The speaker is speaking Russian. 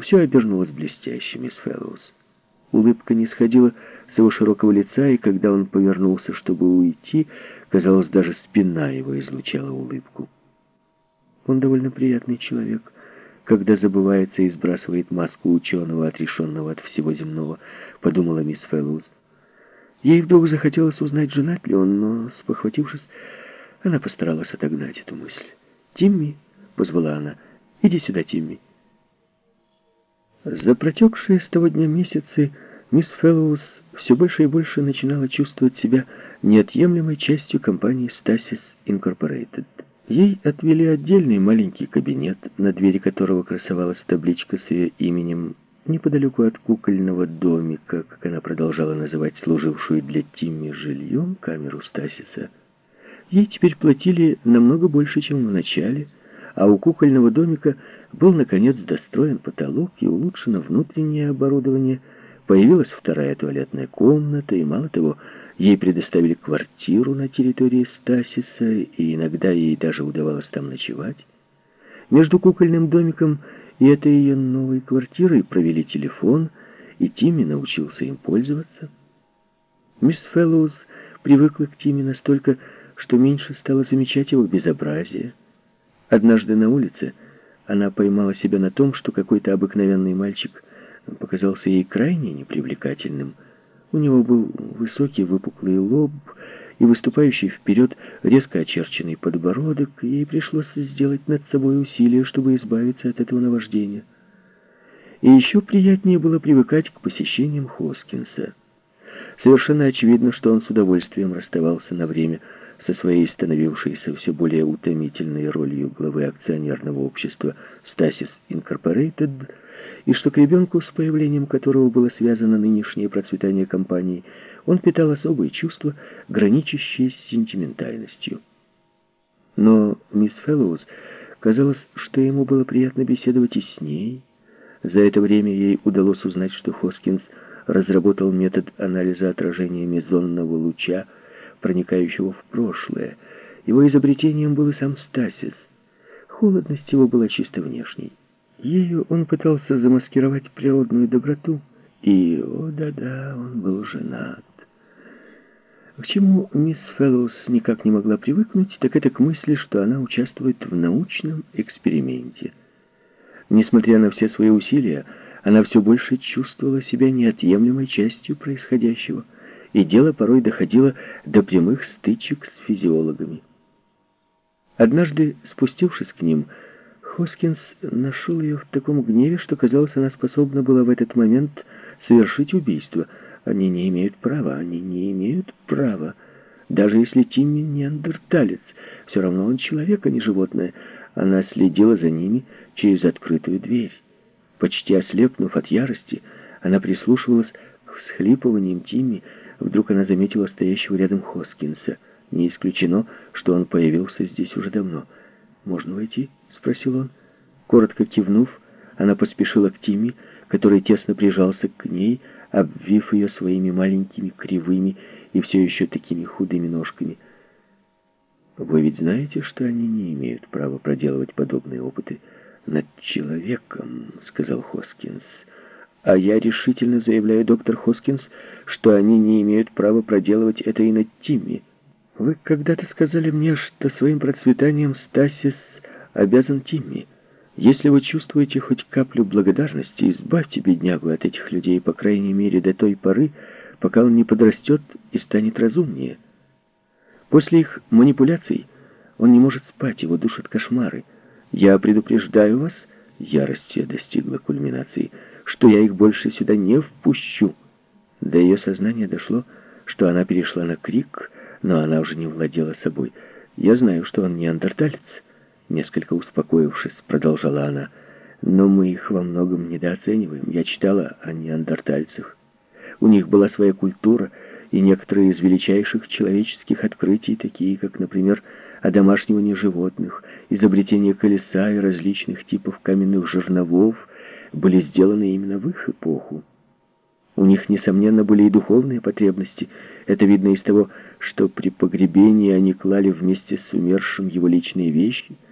Все обернулось блестяще, мисс Фэллоус. Улыбка не сходила с его широкого лица, и когда он повернулся, чтобы уйти, казалось, даже спина его излучала улыбку. Он довольно приятный человек, когда забывается и сбрасывает маску ученого, отрешенного от всего земного, подумала мисс Фэллоус. Ей вдруг захотелось узнать, женат ли он, но, спохватившись, она постаралась отогнать эту мысль. «Тимми», — позвала она, — «иди сюда, Тимми». За протекшие с того дня месяцы мисс Фэллоус все больше и больше начинала чувствовать себя неотъемлемой частью компании Stasis Incorporated. Ей отвели отдельный маленький кабинет, на двери которого красовалась табличка с ее именем неподалеку от кукольного домика, как она продолжала называть служившую для Тимми жильем камеру Стасиса. Ей теперь платили намного больше, чем в начале, а у кукольного домика был, наконец, достроен потолок и улучшено внутреннее оборудование, появилась вторая туалетная комната, и, мало того, ей предоставили квартиру на территории Стасиса, и иногда ей даже удавалось там ночевать. Между кукольным домиком и этой ее новой квартирой провели телефон, и Тимми научился им пользоваться. Мисс Фэллоуз привыкла к Тимми настолько, что меньше стала замечать его безобразие. Однажды на улице она поймала себя на том, что какой-то обыкновенный мальчик показался ей крайне непривлекательным. У него был высокий выпуклый лоб и выступающий вперед резко очерченный подбородок, и ей пришлось сделать над собой усилие, чтобы избавиться от этого наваждения. И еще приятнее было привыкать к посещениям Хоскинса. Совершенно очевидно, что он с удовольствием расставался на время со своей становившейся все более утомительной ролью главы акционерного общества «Стасис Инкорпорейтед», и что к ребенку, с появлением которого было связано нынешнее процветание компании, он питал особые чувства, граничащие с сентиментальностью. Но мисс Фэллоуз казалось, что ему было приятно беседовать и с ней. За это время ей удалось узнать, что Хоскинс разработал метод анализа отражения мезонного луча, проникающего в прошлое. Его изобретением был и сам Стасис. Холодность его была чисто внешней. Ею он пытался замаскировать природную доброту. И, о да-да, он был женат. К чему мисс Фэллоус никак не могла привыкнуть, так это к мысли, что она участвует в научном эксперименте. Несмотря на все свои усилия, она все больше чувствовала себя неотъемлемой частью происходящего – и дело порой доходило до прямых стычек с физиологами. Однажды, спустившись к ним, Хоскинс нашел ее в таком гневе, что, казалось, она способна была в этот момент совершить убийство. Они не имеют права, они не имеют права. Даже если Тимми неандерталец, все равно он человек, а не животное. Она следила за ними через открытую дверь. Почти ослепнув от ярости, она прислушивалась к всхлипываниям Тимми, Вдруг она заметила стоящего рядом Хоскинса. Не исключено, что он появился здесь уже давно. «Можно войти?» — спросил он. Коротко кивнув, она поспешила к Тимми, который тесно прижался к ней, обвив ее своими маленькими, кривыми и все еще такими худыми ножками. «Вы ведь знаете, что они не имеют права проделывать подобные опыты над человеком», — сказал Хоскинс. А я решительно заявляю, доктор Хоскинс, что они не имеют права проделывать это и над Тимми. Вы когда-то сказали мне, что своим процветанием Стасис обязан Тимми. Если вы чувствуете хоть каплю благодарности, избавьте беднягу от этих людей, по крайней мере, до той поры, пока он не подрастет и станет разумнее. После их манипуляций он не может спать, его душат кошмары. Я предупреждаю вас, ярость достигла кульминации, что я их больше сюда не впущу. До ее сознания дошло, что она перешла на крик, но она уже не владела собой. «Я знаю, что он неандерталец», — несколько успокоившись, продолжала она. «Но мы их во многом недооцениваем. Я читала о неандертальцах. У них была своя культура, и некоторые из величайших человеческих открытий, такие как, например, одомашнивание животных, изобретение колеса и различных типов каменных жерновов, были сделаны именно в их эпоху. У них, несомненно, были и духовные потребности. Это видно из того, что при погребении они клали вместе с умершим его личные вещи –